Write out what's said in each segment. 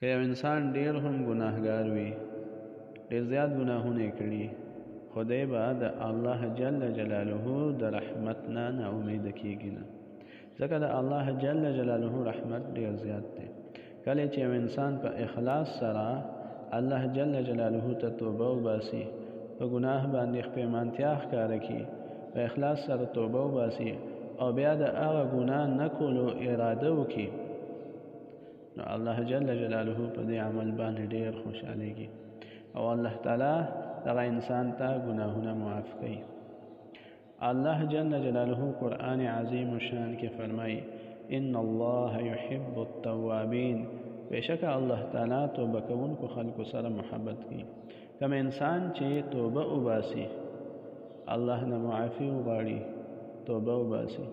که یو انسان ډیر هم ګناهګار وي ډیر زیات ګناهونه کړي خدای به د الله جل جلاله د رحمت نه نا امید کیږي نه ځکه د الله جل جلاله رحمت ډیر زیات دی کله چې یو انسان په اخلاص سره الله جل جلاله ته توبه وباسي په ګناه باندې خپېمانتیا ښکاره کړي په اخلاص سره توبه وباسي او بیا د هغه ګناه نه کولو اراده وکړي نو الله جل جلاله په دې عمل باندې ډیر خوشحالېږي او الله تعالی دغه انسان ته ګناهونه معاف کوي الله جل جلاله قرآن عظیم شان کې فرمایي ان الله يحب التوابین بشک الله تعالی توبه کوونکو خلکو سره محبت کوي کوم انسان چې توبه وباسي الله نه معافي وغواړي توبه وباسي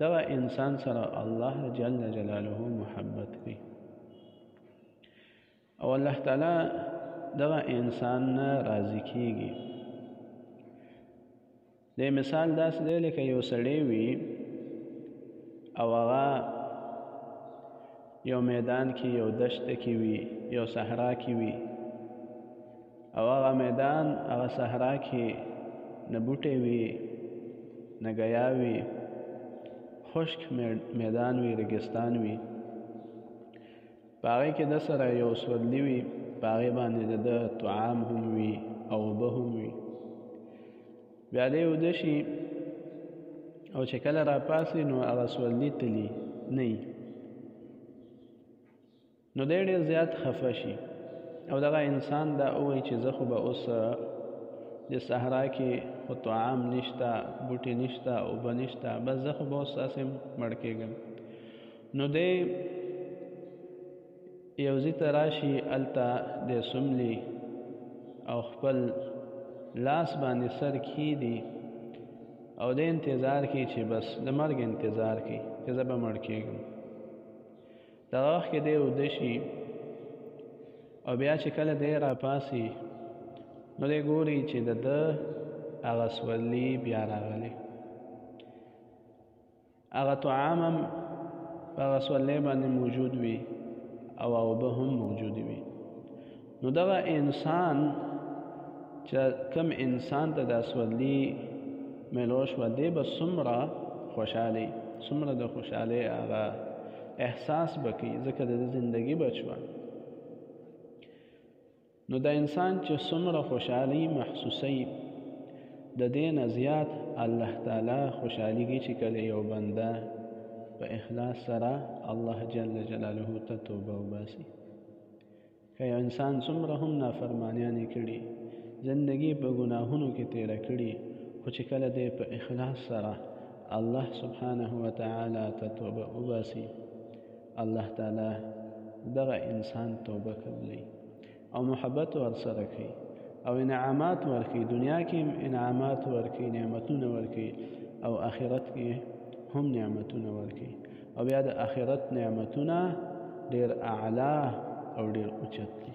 دغه انسان سره الله جل جلاله محبت کوي او الله تعالی دغه انسان نه راضي کیږي د مثال داسې دی لکه یو سړی وي او هغه یو میدان کې یو دشته کې وي یو صحرا کې وي او هغه میدان هغه صحرا کې نه بوټی وي نه ګیا وي خشک میدان وي رګستان وي په هغې کې د سره یو سورلي وي په هغې باندې د ده طعام هم وي او اوبه هم وي بیا دی اوده شي او چې کله راپاسي نو هغه سورلي تلي نه نو دی ډېر زیات خفه شي او دغه انسان دا وایي چې زه خو به اوس د صحرا کې خو طعام نشته بوټي نشته اوبه نشته بس زه خو به اوس هسې مړ کېږم نو دی یو ځی ته راشي هلته دی څملي او خپل لاس باندې سر کښېږدي او دی انتظار کوي چې بس د مرګ انتظار کوي چې زه به مړ کېږم دغه وخت کې دی اوده شي او بیا چې کله دی راپاسي نو دی ګوري چې د ده هغه سورلي بیا راغلی هغه طعام هم په هغه سولې باندې موجود وي او اوبه هم موجود وي نو دغه انسان چې کم انسان ته د سولې ملو شو دی به څومره خوشحالي څومره د خوشحالۍ هغه احساس به کوي ځکه د زندګي بچوه نو دا انسان چې څومره خوشحالي محسوسوي د دې نه زیات الله تعالی خوشحالېږي چې کله یو بنده په اخلاص سره الله جل جلاله ته توبه وباسي که یو انسان څومره هم نافرمانیانې کړي زندگی په ګناهونو کې تیره کړي خو چې کله دی په اخلاص سره الله سبحانه وتعالی ته توبه وباسي الله تعالی دغه انسان توبه قبلي او محبت ورسره کوي او انعامات ورکي دنیا کې انعامات ورکي نعمتونه ورکي او آخرت کې هم نعمتونه ورکي او بیا د آخرت نعمتونه ډیر اعلی او ډیر اوچت دي